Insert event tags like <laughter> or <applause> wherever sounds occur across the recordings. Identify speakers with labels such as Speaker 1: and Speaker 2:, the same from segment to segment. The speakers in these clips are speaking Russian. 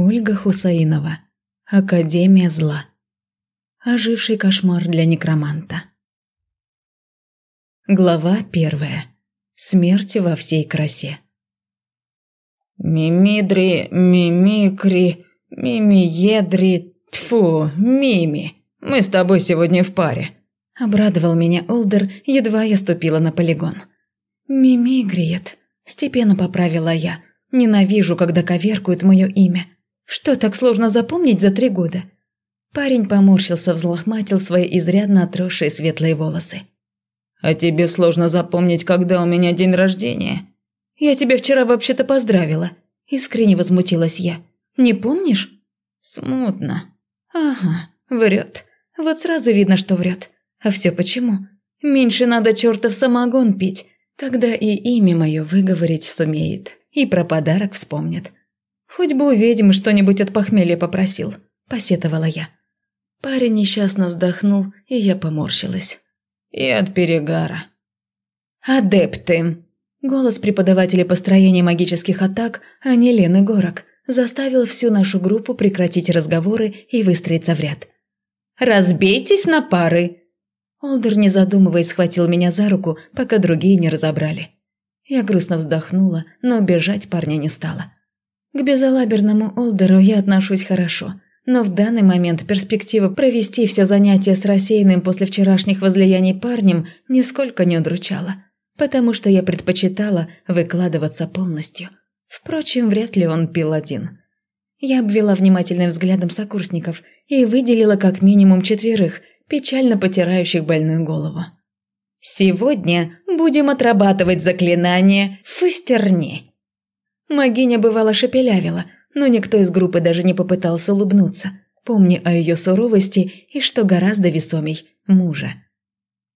Speaker 1: Ольга Хусаинова. Академия зла. Оживший кошмар для некроманта. Глава первая. Смерть во всей красе.
Speaker 2: «Мимидри, мимикри, мимиедри, тфу, мими. Мы с тобой сегодня в паре», –
Speaker 1: обрадовал меня Олдер, едва я ступила на полигон. «Мимигриет», – степенно поправила я. «Ненавижу, когда коверкуют мое имя. Что так сложно запомнить за три года?» Парень поморщился, взлохматил свои изрядно отросшие светлые волосы.
Speaker 2: «А тебе сложно запомнить, когда у меня день рождения?»
Speaker 1: «Я тебя вчера вообще-то поздравила», – искренне возмутилась я. «Не помнишь?»
Speaker 2: «Смутно».
Speaker 1: «Ага, врет. Вот сразу видно, что врет. А все почему? Меньше надо чертов самогон пить, тогда и имя мое выговорить сумеет, и про подарок вспомнит. Хоть бы у ведьмы что-нибудь от похмелья попросил», – посетовала я. Парень несчастно вздохнул, и я поморщилась.
Speaker 2: «И от перегара».
Speaker 1: «Адепты!» Голос преподавателя построения магических атак, а не Лены Горок, заставил всю нашу группу прекратить разговоры и выстроиться в ряд. «Разбейтесь на пары!» Олдер, не задумываясь, схватил меня за руку, пока другие не разобрали. Я грустно вздохнула, но бежать парня не стала. К безалаберному Олдеру я отношусь хорошо, но в данный момент перспектива провести все занятие с рассеянным после вчерашних возлияний парнем нисколько не удручала потому что я предпочитала выкладываться полностью. Впрочем, вряд ли он пил один. Я обвела внимательным взглядом сокурсников и выделила как минимум четверых, печально потирающих больную голову. «Сегодня будем отрабатывать заклинание «Фустерни». Магиня бывало шепелявила, но никто из группы даже не попытался улыбнуться, помня о ее суровости и, что гораздо весомей, мужа.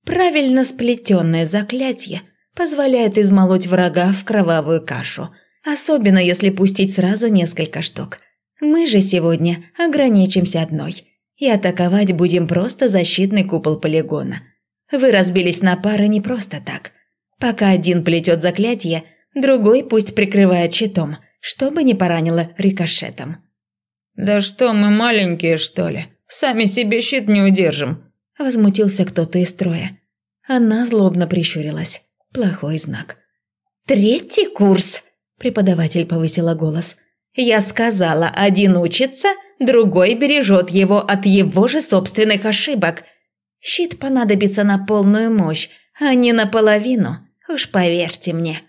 Speaker 1: Правильно сплетенное заклятие позволяет измолоть врага в кровавую кашу, особенно если пустить сразу несколько штук. Мы же сегодня ограничимся одной и атаковать будем просто защитный купол полигона. Вы разбились на пары не просто так. Пока один плетет заклятие, другой пусть прикрывает щитом, чтобы не поранило рикошетом.
Speaker 2: «Да что мы маленькие, что ли? Сами себе щит не удержим», –
Speaker 1: возмутился кто-то из строя. Она злобно прищурилась. Плохой знак. «Третий курс!» – преподаватель повысила голос. «Я сказала, один учится, другой бережет его от его же собственных ошибок. Щит понадобится на полную мощь, а не наполовину, уж поверьте мне».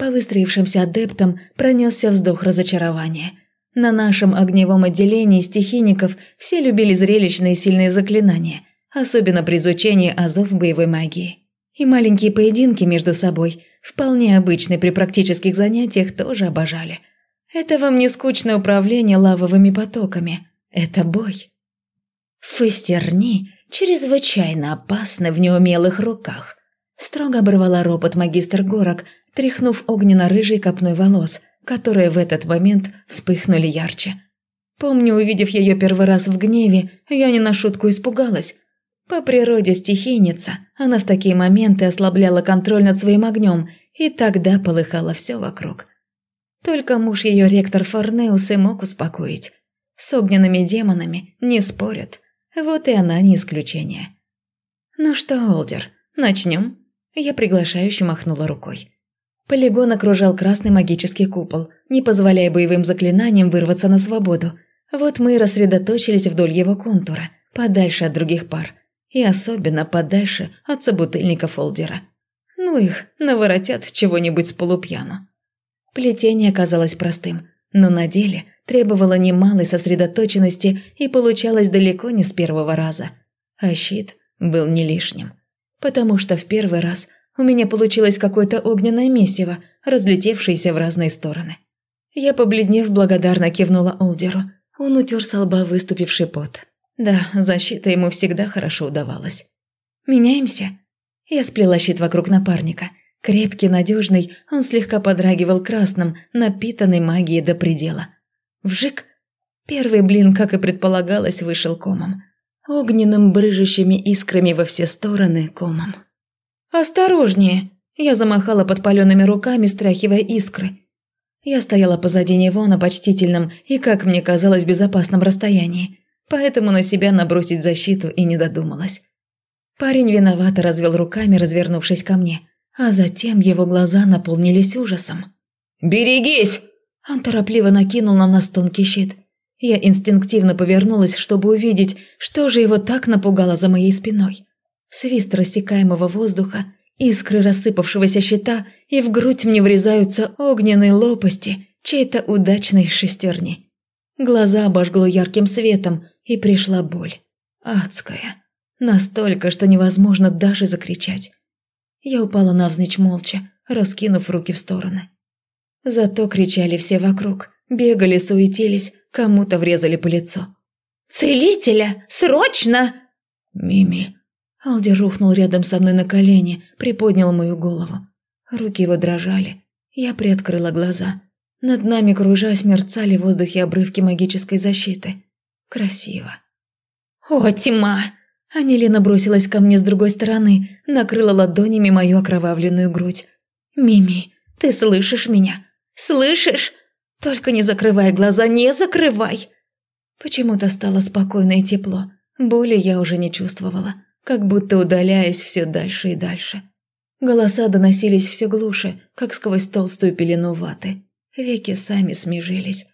Speaker 1: По выстроившимся адептам пронесся вздох разочарования. На нашем огневом отделении стихийников все любили зрелищные сильные заклинания, особенно при изучении азов боевой магии. И маленькие поединки между собой, вполне обычные при практических занятиях, тоже обожали. Это вам не скучное управление лавовыми потоками. Это бой. Фыстерни чрезвычайно опасны в неумелых руках. Строго оборвала ропот магистр Горок, тряхнув огненно-рыжей копной волос, которые в этот момент вспыхнули ярче. Помню, увидев ее первый раз в гневе, я не на шутку испугалась, по природе стихийница, она в такие моменты ослабляла контроль над своим огнем, и тогда полыхало все вокруг. Только муж ее, ректор Форнеус, и мог успокоить. С огненными демонами не спорят, вот и она не исключение. «Ну что, Олдер, начнем?» Я приглашающе махнула рукой. Полигон окружал красный магический купол, не позволяя боевым заклинаниям вырваться на свободу. Вот мы и рассредоточились вдоль его контура, подальше от других пар, и особенно подальше от собутыльника Фолдера. Ну их, наворотят чего-нибудь с полупьяну. Плетение оказалось простым, но на деле требовало немалой сосредоточенности и получалось далеко не с первого раза. А щит был не лишним, потому что в первый раз у меня получилось какое-то огненное месиво, разлетевшееся в разные стороны. Я, побледнев, благодарно кивнула Олдеру. Он утер со лба выступивший пот. Да, защита ему всегда хорошо удавалась. «Меняемся?» Я сплела щит вокруг напарника. Крепкий, надежный, он слегка подрагивал красным, напитанный магией до предела. Вжик! Первый блин, как и предполагалось, вышел комом. Огненным, брыжущими искрами во все стороны комом. «Осторожнее!» Я замахала подпаленными руками, стряхивая искры. Я стояла позади него на почтительном и, как мне казалось, безопасном расстоянии, поэтому на себя набросить защиту и не додумалась. Парень виновато развел руками, развернувшись ко мне, а затем его глаза наполнились ужасом.
Speaker 2: «Берегись!»
Speaker 1: Он торопливо накинул на нас тонкий щит. Я инстинктивно повернулась, чтобы увидеть, что же его так напугало за моей спиной. Свист рассекаемого воздуха, искры рассыпавшегося щита, и в грудь мне врезаются огненные лопасти чьей-то удачной шестерни. Глаза обожгло ярким светом, и пришла боль. Адская. Настолько, что невозможно даже закричать. Я упала навзничь молча, раскинув руки в стороны. Зато кричали все вокруг, бегали, суетились, кому-то врезали по лицу. «Целителя! Срочно!»
Speaker 2: «Мими!»
Speaker 1: Алди рухнул рядом со мной на колени, приподнял мою голову. Руки его дрожали. Я приоткрыла глаза. Над нами, кружась, мерцали в воздухе обрывки магической защиты. Красиво. «О, тьма!» Анилина бросилась ко мне с другой стороны, накрыла ладонями мою окровавленную грудь. «Мими, ты слышишь меня? Слышишь? Только не закрывай глаза, не закрывай!» Почему-то стало спокойно и тепло. Боли я уже не чувствовала как будто удаляясь все дальше и дальше. Голоса доносились все глуше, как сквозь толстую пелену ваты. Веки сами смежились.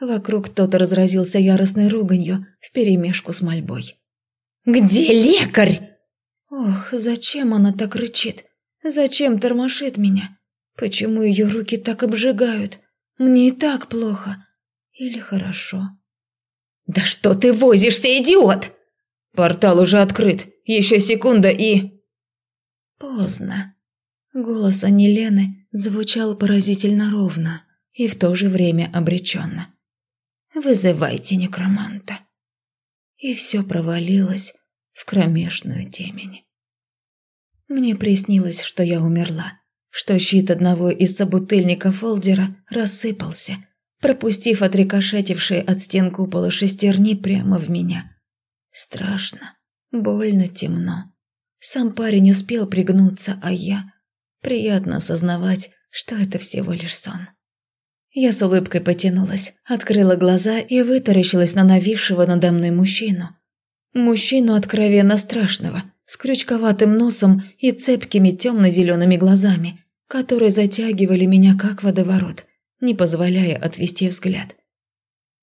Speaker 1: Вокруг кто-то разразился яростной руганью вперемешку с мольбой. «Где лекарь?» Ох, зачем она так рычит? Зачем тормошит меня? Почему ее руки так обжигают? Мне и так плохо. Или хорошо? «Да что ты возишься, идиот!»
Speaker 2: «Портал уже открыт. Еще секунда и...»
Speaker 1: Поздно. Голос Анелены звучал поразительно ровно и в то же время обреченно. «Вызывайте некроманта». И все провалилось в кромешную темень. Мне приснилось, что я умерла, что щит одного из собутыльников Олдера рассыпался, пропустив отрикошетившие от стен купола шестерни прямо в меня. Страшно. Больно темно. Сам парень успел пригнуться, а я... Приятно осознавать, что это всего лишь сон. Я с улыбкой потянулась, открыла глаза и вытаращилась на нависшего надо мной мужчину. Мужчину откровенно страшного, с крючковатым носом и цепкими темно-зелеными глазами, которые затягивали меня как водоворот, не позволяя отвести взгляд.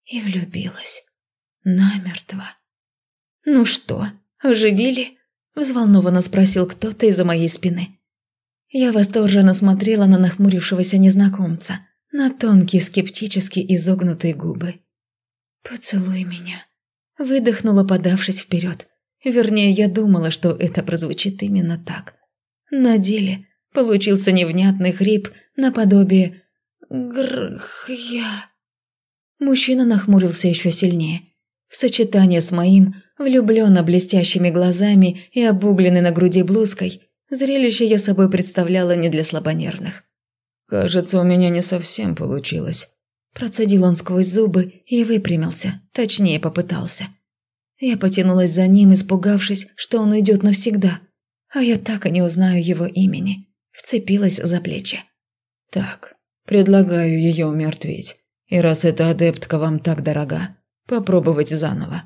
Speaker 1: И влюбилась. Намертво. «Ну что, оживили?» – взволнованно спросил кто-то из-за моей спины. Я восторженно смотрела на нахмурившегося незнакомца, на тонкие скептически изогнутые губы. «Поцелуй меня», – выдохнула, подавшись вперед. Вернее, я думала, что это прозвучит именно так. На деле получился невнятный хрип наподобие «грх-я». Мужчина нахмурился еще сильнее. В сочетании с моим влюбленно блестящими глазами и обугленной на груди блузкой, зрелище я собой представляла не для слабонервных.
Speaker 2: «Кажется, у меня не совсем получилось».
Speaker 1: Процедил он сквозь зубы и выпрямился, точнее попытался. Я потянулась за ним, испугавшись, что он уйдет навсегда, а я так и не узнаю его имени. Вцепилась за плечи.
Speaker 2: «Так, предлагаю ее умертвить. И раз эта адептка вам так дорога, попробовать заново.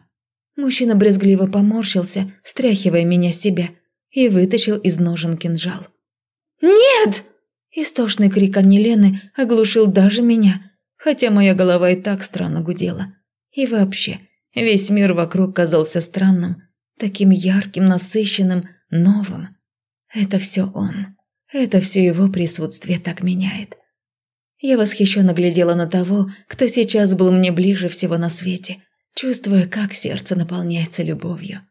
Speaker 1: Мужчина брезгливо поморщился, стряхивая меня с себя, и вытащил из ножен кинжал. «Нет!» Истошный крик Анни оглушил даже меня, хотя моя голова и так странно гудела. И вообще, весь мир вокруг казался странным, таким ярким, насыщенным, новым. Это все он. Это все его присутствие так меняет. Я восхищенно глядела на того, кто сейчас был мне ближе всего на свете, чувствуя, как сердце наполняется любовью.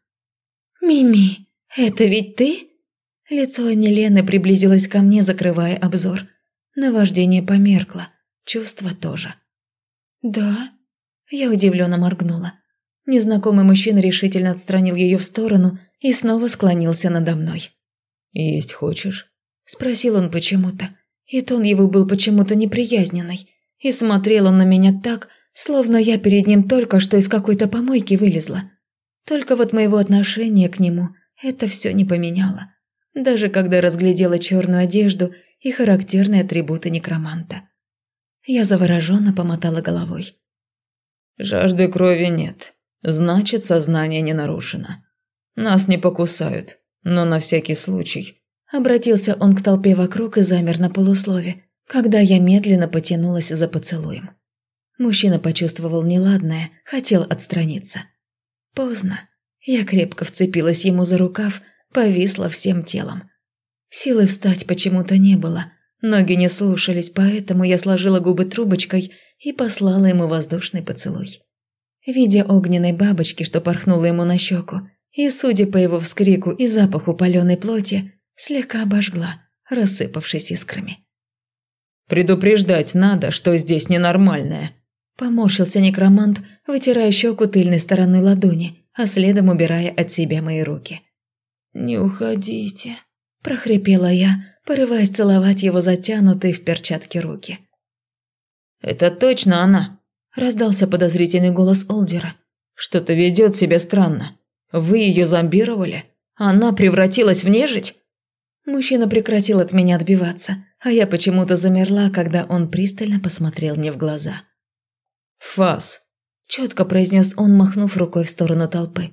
Speaker 1: «Мими, это ведь ты?» Лицо Нелены приблизилось ко мне, закрывая обзор. Наваждение померкло, чувство тоже. «Да?» Я удивленно моргнула. Незнакомый мужчина решительно отстранил ее в сторону и снова склонился надо мной.
Speaker 2: «Есть хочешь?»
Speaker 1: – спросил он почему-то. И тон его был почему-то неприязненный. И смотрел он на меня так, Словно я перед ним только что из какой-то помойки вылезла. Только вот моего отношения к нему это все не поменяло. Даже когда разглядела черную одежду и характерные атрибуты некроманта. Я завороженно помотала головой.
Speaker 2: Жажды крови нет. Значит, сознание не нарушено. Нас не покусают, но на всякий случай.
Speaker 1: Обратился он к толпе вокруг и замер на полуслове, когда я медленно потянулась за поцелуем. Мужчина почувствовал неладное, хотел отстраниться. Поздно. Я крепко вцепилась ему за рукав, повисла всем телом. Силы встать почему-то не было. Ноги не слушались, поэтому я сложила губы трубочкой и послала ему воздушный поцелуй. Видя огненной бабочки, что порхнула ему на щеку, и, судя по его вскрику и запаху паленой плоти, слегка обожгла, рассыпавшись искрами.
Speaker 2: «Предупреждать надо, что здесь ненормальное»,
Speaker 1: Поморщился некромант, вытирая щеку тыльной стороной ладони, а следом убирая от себя мои руки. «Не уходите», – прохрипела я, порываясь целовать его затянутые в перчатки руки.
Speaker 2: «Это точно она?» – раздался подозрительный голос Олдера. «Что-то ведет себя странно. Вы ее зомбировали? Она превратилась в нежить?»
Speaker 1: Мужчина прекратил от меня отбиваться, а я почему-то замерла, когда он пристально посмотрел мне в глаза.
Speaker 2: «Фас», – четко произнес он, махнув рукой в сторону толпы.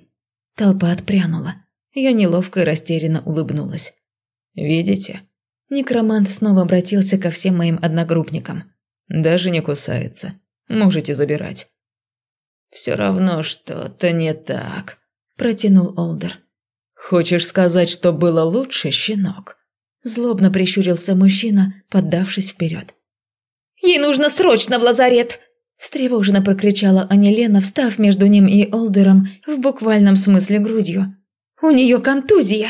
Speaker 1: Толпа отпрянула. Я неловко и растерянно улыбнулась.
Speaker 2: «Видите?»
Speaker 1: Некромант снова обратился ко всем моим одногруппникам.
Speaker 2: «Даже не кусается. Можете забирать».
Speaker 1: «Все равно что-то не так», – протянул Олдер.
Speaker 2: «Хочешь сказать, что было лучше, щенок?»
Speaker 1: Злобно прищурился мужчина, поддавшись вперед. «Ей нужно срочно в лазарет!» Встревоженно прокричала Анилена, встав между ним и Олдером в буквальном смысле грудью. «У нее контузия!»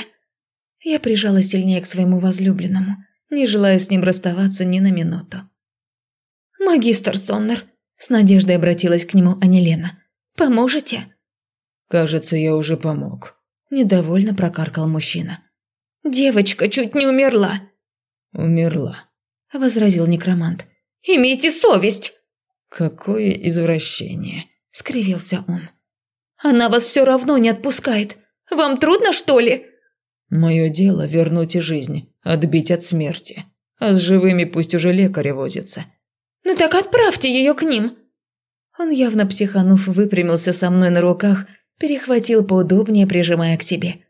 Speaker 1: Я прижала сильнее к своему возлюбленному, не желая с ним расставаться ни на минуту. «Магистр Соннер», – с надеждой обратилась к нему Анилена, – «поможете?»
Speaker 2: «Кажется, я уже помог», –
Speaker 1: недовольно прокаркал мужчина. «Девочка чуть не умерла».
Speaker 2: «Умерла», –
Speaker 1: возразил некромант. «Имейте совесть!»
Speaker 2: «Какое извращение!» – скривился он.
Speaker 1: «Она вас все равно не отпускает. Вам трудно, что ли?»
Speaker 2: «Мое дело – вернуть и жизнь, отбить от смерти. А с живыми пусть уже лекари возятся».
Speaker 1: «Ну так отправьте ее к ним!» Он, явно психанув, выпрямился со мной на руках, перехватил поудобнее, прижимая к себе.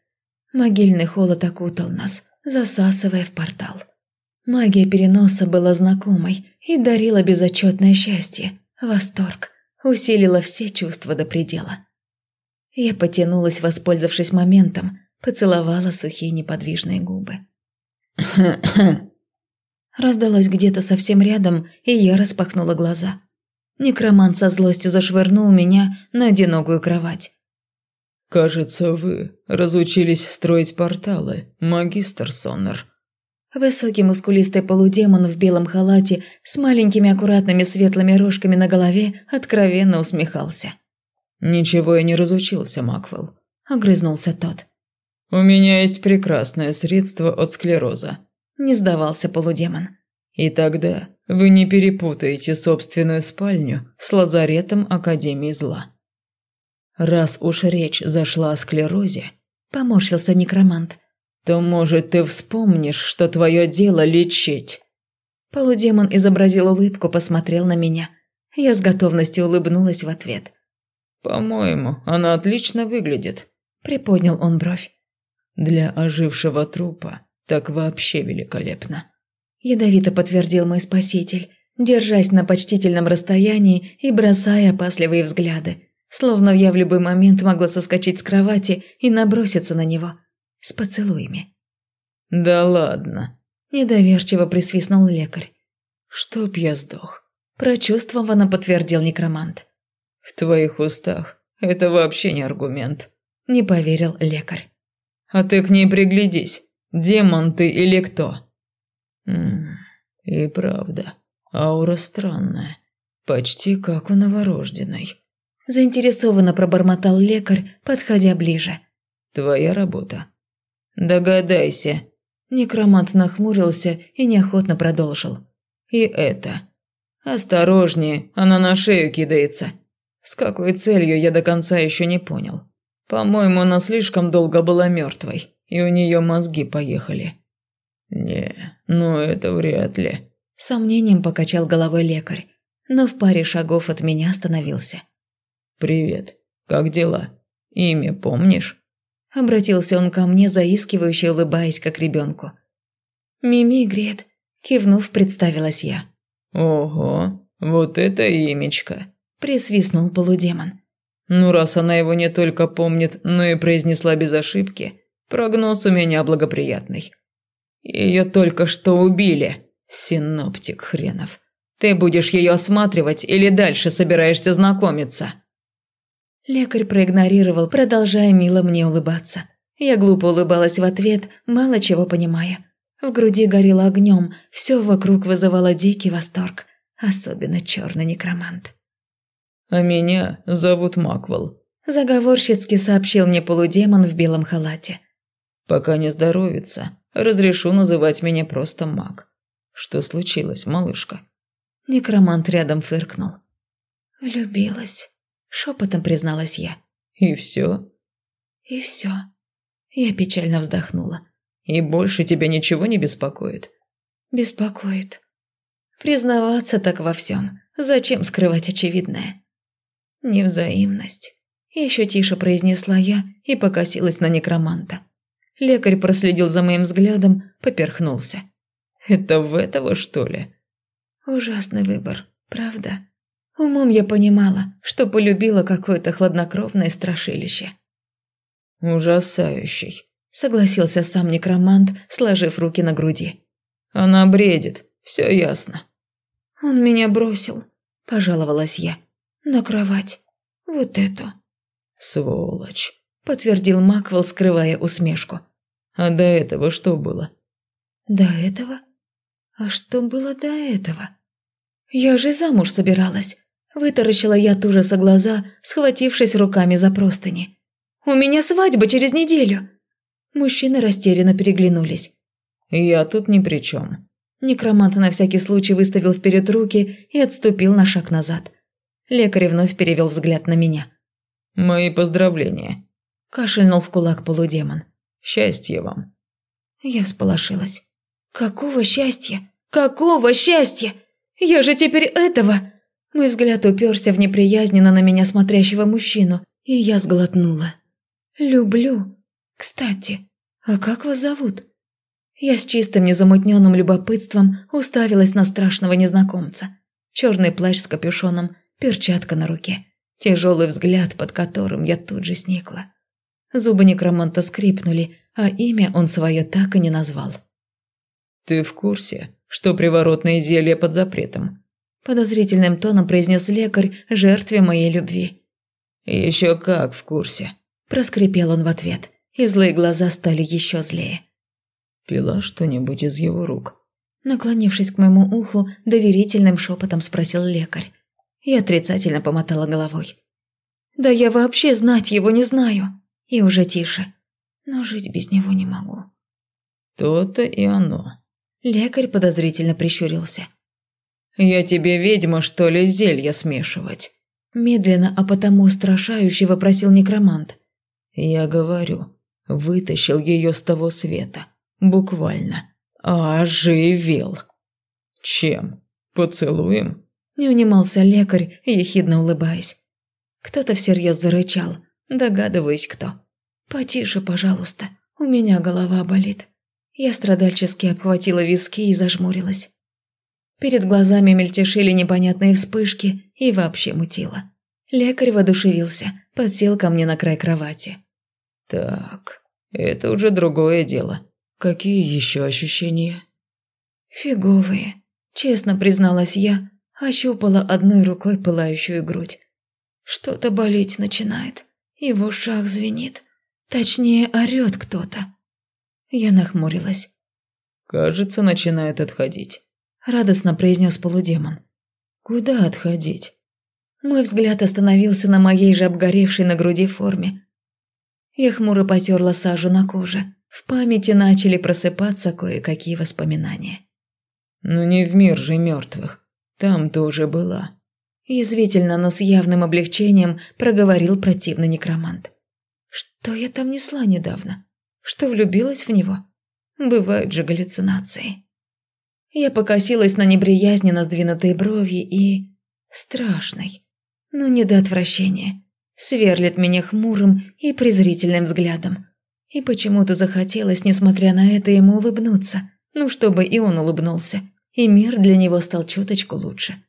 Speaker 1: Могильный холод окутал нас, засасывая в портал. Магия переноса была знакомой и дарила безотчетное счастье, восторг, усилила все чувства до предела. Я потянулась, воспользовавшись моментом, поцеловала сухие неподвижные губы. <coughs> Раздалось где-то совсем рядом, и я распахнула глаза. Некромант со злостью зашвырнул меня на одинокую кровать.
Speaker 2: «Кажется, вы разучились строить порталы, магистр Соннер»,
Speaker 1: Высокий мускулистый полудемон в белом халате с маленькими аккуратными светлыми рожками на голове откровенно усмехался.
Speaker 2: «Ничего я не разучился, Маквелл», –
Speaker 1: огрызнулся тот.
Speaker 2: «У меня есть прекрасное средство от склероза», –
Speaker 1: не сдавался полудемон.
Speaker 2: «И тогда вы не перепутаете собственную спальню с лазаретом Академии Зла». «Раз уж речь зашла о склерозе», – поморщился некромант, то, может, ты вспомнишь, что твое дело лечить».
Speaker 1: Полудемон изобразил улыбку, посмотрел на меня. Я с готовностью улыбнулась в ответ.
Speaker 2: «По-моему, она отлично выглядит», –
Speaker 1: приподнял он бровь.
Speaker 2: «Для ожившего трупа так вообще великолепно», –
Speaker 1: ядовито подтвердил мой спаситель, держась на почтительном расстоянии и бросая опасливые взгляды, словно я в любой момент могла соскочить с кровати и наброситься на него – с поцелуями.
Speaker 2: «Да ладно», –
Speaker 1: недоверчиво присвистнул лекарь.
Speaker 2: «Чтоб я сдох», –
Speaker 1: прочувствованно подтвердил некромант.
Speaker 2: «В твоих устах это вообще не аргумент», –
Speaker 1: не поверил лекарь.
Speaker 2: «А ты к ней приглядись, демон ты или кто?» «Ммм, и правда, аура странная, почти как у новорожденной».
Speaker 1: Заинтересованно пробормотал лекарь, подходя ближе.
Speaker 2: «Твоя работа «Догадайся». Некромант нахмурился и неохотно продолжил. «И это. Осторожнее, она на шею кидается. С какой целью, я до конца еще не понял. По-моему, она слишком долго была мертвой, и у нее мозги поехали». «Не, ну это вряд ли», –
Speaker 1: Сомнением покачал головой лекарь, но в паре шагов от меня остановился.
Speaker 2: «Привет. Как дела? Имя помнишь?»
Speaker 1: Обратился он ко мне, заискивающе улыбаясь, как ребенку. «Мими Грет», – кивнув, представилась я.
Speaker 2: «Ого, вот это имечко!»
Speaker 1: – присвистнул полудемон.
Speaker 2: «Ну, раз она его не только помнит, но и произнесла без ошибки, прогноз у меня благоприятный. Ее только что убили, синоптик хренов. Ты будешь ее осматривать или дальше собираешься знакомиться?»
Speaker 1: Лекарь проигнорировал, продолжая мило мне улыбаться. Я глупо улыбалась в ответ, мало чего понимая. В груди горело огнем, все вокруг вызывало дикий восторг, особенно черный некромант.
Speaker 2: «А меня зовут Маквел», –
Speaker 1: заговорщицки сообщил мне полудемон в белом халате.
Speaker 2: «Пока не здоровится, разрешу называть меня просто Мак. Что случилось, малышка?»
Speaker 1: Некромант рядом фыркнул. «Влюбилась», – шепотом призналась я.
Speaker 2: «И все?»
Speaker 1: «И все». Я печально вздохнула.
Speaker 2: И больше тебя ничего не беспокоит?
Speaker 1: Беспокоит. Признаваться так во всем. Зачем скрывать очевидное? Невзаимность. Еще тише произнесла я и покосилась на некроманта. Лекарь проследил за моим взглядом, поперхнулся.
Speaker 2: «Это в этого, что ли?»
Speaker 1: Ужасный выбор, правда? Умом я понимала, что полюбила какое-то хладнокровное страшилище.
Speaker 2: «Ужасающий»,
Speaker 1: согласился сам некромант, сложив руки на груди.
Speaker 2: Она бредит, все ясно.
Speaker 1: Он меня бросил, пожаловалась я. На кровать. Вот эту.
Speaker 2: Сволочь,
Speaker 1: подтвердил Маквел, скрывая усмешку.
Speaker 2: А до этого что было?
Speaker 1: До этого? А что было до этого? Я же замуж собиралась. Вытаращила я от ужаса глаза, схватившись руками за простыни. «У меня свадьба через неделю!» Мужчины растерянно переглянулись.
Speaker 2: «Я тут ни при чем».
Speaker 1: Некромант на всякий случай выставил вперед руки и отступил на шаг назад. Лекарь вновь перевел взгляд на меня.
Speaker 2: «Мои поздравления», –
Speaker 1: кашельнул в кулак полудемон.
Speaker 2: «Счастья вам».
Speaker 1: Я всполошилась. «Какого счастья? Какого счастья? Я же теперь этого!» Мой взгляд уперся в неприязненно на меня смотрящего мужчину, и я сглотнула. «Люблю. «Кстати, а как вас зовут?» Я с чистым незамутненным любопытством уставилась на страшного незнакомца. Черный плащ с капюшоном, перчатка на руке, тяжелый взгляд, под которым я тут же сникла. Зубы некроманта скрипнули, а имя он свое так и не назвал.
Speaker 2: «Ты в курсе, что приворотные зелья под запретом?»
Speaker 1: Подозрительным тоном произнес лекарь жертве моей любви.
Speaker 2: «Еще как в курсе», – проскрипел он в ответ и злые глаза стали еще злее. «Пила что-нибудь из его рук?»
Speaker 1: Наклонившись к моему уху, доверительным шепотом спросил лекарь. Я отрицательно помотала головой. «Да я вообще знать его не знаю!» И уже тише. «Но жить без него не могу».
Speaker 2: «То-то и оно».
Speaker 1: Лекарь подозрительно прищурился.
Speaker 2: «Я тебе, ведьма, что ли, зелья смешивать?»
Speaker 1: Медленно, а потому устрашающе вопросил некромант.
Speaker 2: «Я говорю, Вытащил ее с того света. Буквально. Оживил. Чем? Поцелуем?
Speaker 1: Не унимался лекарь, ехидно улыбаясь. Кто-то всерьез зарычал. Догадываюсь, кто. «Потише, пожалуйста. У меня голова болит». Я страдальчески обхватила виски и зажмурилась. Перед глазами мельтешили непонятные вспышки и вообще мутило. Лекарь воодушевился, подсел ко мне на край кровати.
Speaker 2: «Так, это уже другое дело. Какие еще ощущения?
Speaker 1: Фиговые. Честно призналась я, ощупала одной рукой пылающую грудь. Что-то болеть начинает, и в ушах звенит. Точнее, орёт кто-то. Я нахмурилась.
Speaker 2: «Кажется, начинает отходить», –
Speaker 1: радостно произнес полудемон.
Speaker 2: «Куда отходить?»
Speaker 1: Мой взгляд остановился на моей же обгоревшей на груди форме, я хмуро потерла сажу на коже. В памяти начали просыпаться кое-какие воспоминания.
Speaker 2: «Ну не в мир же мертвых. Там тоже была».
Speaker 1: Язвительно, но с явным облегчением проговорил противный некромант. «Что я там несла недавно? Что влюбилась в него? Бывают же галлюцинации». Я покосилась на неприязненно сдвинутые брови и... Страшный. Ну, не до отвращения. Сверлит меня хмурым и презрительным взглядом. И почему-то захотелось, несмотря на это, ему улыбнуться. Ну, чтобы и он улыбнулся. И мир для него стал чуточку лучше.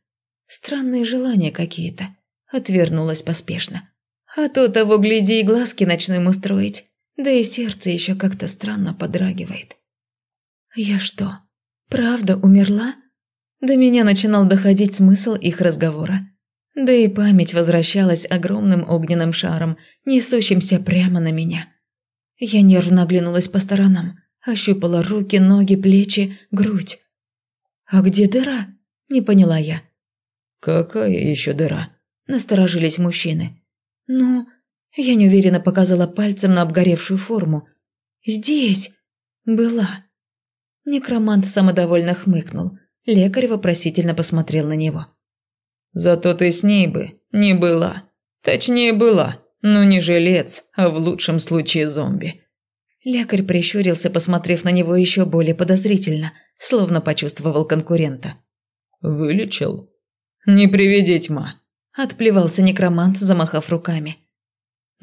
Speaker 1: Странные желания какие-то. Отвернулась поспешно. А то того, гляди, и глазки начну устроить. Да и сердце еще как-то странно подрагивает. Я что, правда умерла? До меня начинал доходить смысл их разговора. Да и память возвращалась огромным огненным шаром, несущимся прямо на меня. Я нервно оглянулась по сторонам, ощупала руки, ноги, плечи, грудь. «А где дыра?» – не поняла я.
Speaker 2: «Какая еще дыра?»
Speaker 1: – насторожились мужчины. «Ну, я неуверенно показала пальцем на обгоревшую форму. «Здесь! Была!» Некромант самодовольно хмыкнул. Лекарь вопросительно посмотрел на него.
Speaker 2: «Зато ты с ней бы не была. Точнее, была, но не жилец, а в лучшем случае зомби».
Speaker 1: Лекарь прищурился, посмотрев на него еще более подозрительно, словно почувствовал конкурента.
Speaker 2: «Вылечил?» «Не приведи тьма», – отплевался некромант, замахав руками.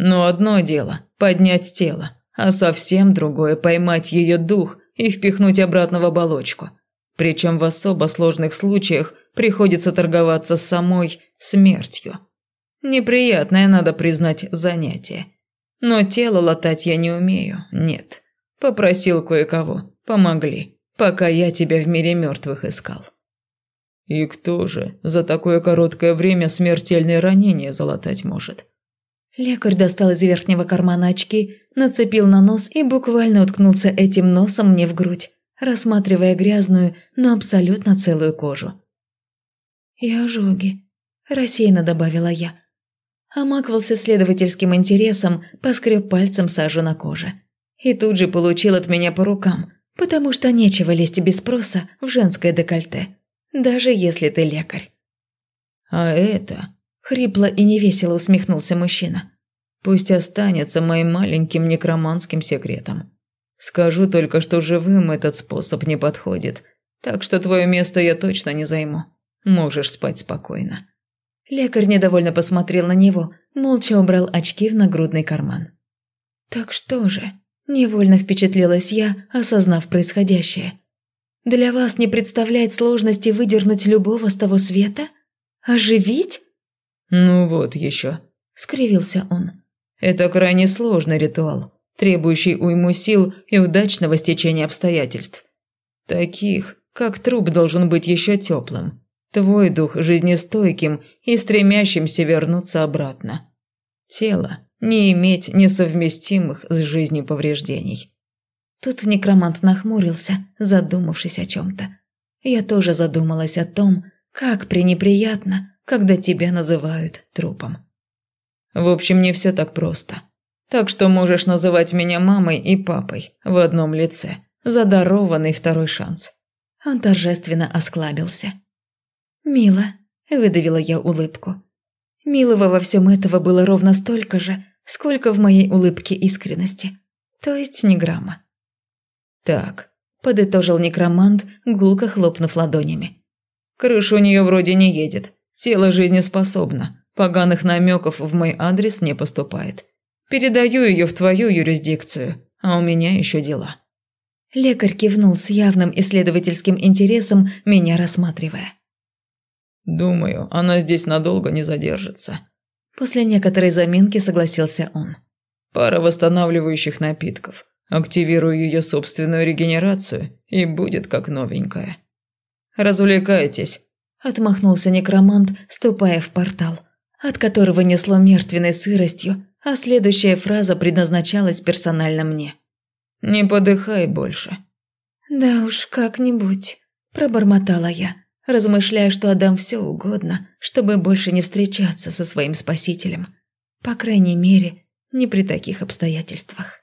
Speaker 2: Но одно дело – поднять тело, а совсем другое – поймать ее дух и впихнуть обратно в оболочку. Причем в особо сложных случаях приходится торговаться с самой смертью. Неприятное, надо признать, занятие. Но тело латать я не умею, нет. Попросил кое-кого, помогли, пока я тебя в мире мертвых искал. И кто же за такое короткое время смертельное ранение залатать может?
Speaker 1: Лекарь достал из верхнего кармана очки, нацепил на нос и буквально уткнулся этим носом мне в грудь, рассматривая грязную, но абсолютно целую кожу. «И ожоги», – рассеянно добавила я. Омаквался следовательским интересом, поскреб пальцем сажу на коже. И тут же получил от меня по рукам, потому что нечего лезть без спроса в женское декольте, даже если ты лекарь.
Speaker 2: «А это Хрипло и невесело усмехнулся мужчина. Пусть останется моим маленьким некроманским секретом. Скажу только, что живым этот способ не подходит, так что твое место я точно не займу. Можешь спать спокойно».
Speaker 1: Лекарь недовольно посмотрел на него, молча убрал очки в нагрудный карман. «Так что же?» – невольно впечатлилась я, осознав происходящее. «Для вас не представляет сложности выдернуть любого с того света? Оживить?»
Speaker 2: «Ну вот еще», – скривился он. «Это крайне сложный ритуал, требующий уйму сил и удачного стечения обстоятельств. Таких, как труп должен быть еще теплым, твой дух жизнестойким и стремящимся вернуться обратно. Тело не иметь несовместимых с жизнью повреждений».
Speaker 1: Тут некромант нахмурился, задумавшись о чем-то. Я тоже задумалась о том, как пренеприятно когда тебя называют трупом.
Speaker 2: В общем, не все так просто. Так что можешь называть меня мамой и папой в одном лице. За дарованный второй шанс.
Speaker 1: Он торжественно осклабился. «Мило», – выдавила я улыбку. Милого во всем этого было ровно столько же, сколько в моей улыбке искренности. То есть ни грамма.
Speaker 2: «Так», –
Speaker 1: подытожил некромант, гулко хлопнув ладонями.
Speaker 2: «Крыша у нее вроде не едет. Тело жизнеспособно. Поганых намеков в мой адрес не поступает. Передаю ее в твою юрисдикцию, а у меня еще дела».
Speaker 1: Лекарь кивнул с явным исследовательским интересом, меня рассматривая.
Speaker 2: «Думаю, она здесь надолго не задержится».
Speaker 1: После некоторой заминки согласился он.
Speaker 2: «Пара восстанавливающих напитков. Активирую ее собственную регенерацию, и будет как новенькая. Развлекайтесь,
Speaker 1: Отмахнулся некромант, ступая в портал, от которого несло мертвенной сыростью, а следующая фраза предназначалась персонально мне.
Speaker 2: «Не подыхай больше».
Speaker 1: «Да уж, как-нибудь», – пробормотала я, размышляя, что отдам все угодно, чтобы больше не встречаться со своим спасителем. По крайней мере, не при таких обстоятельствах.